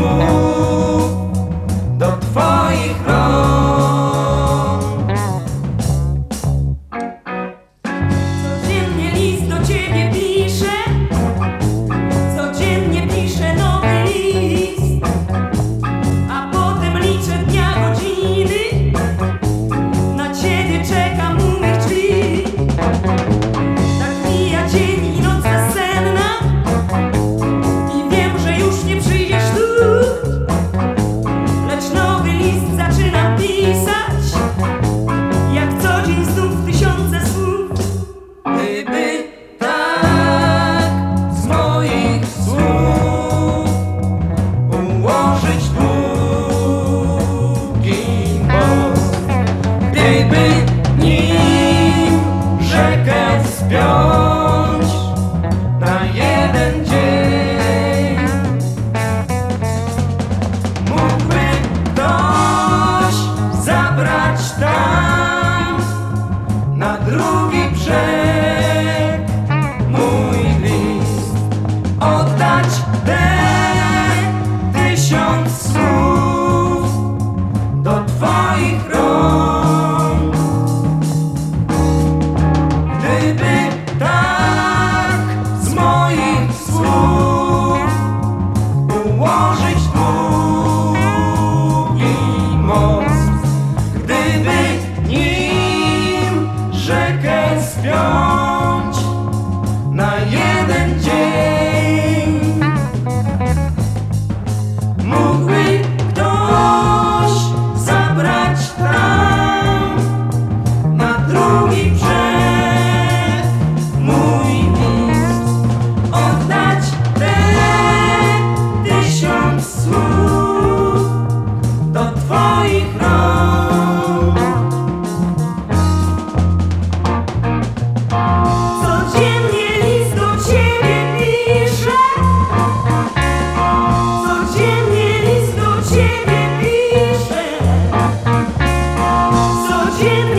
Oh. do Twoich rąk. Jim.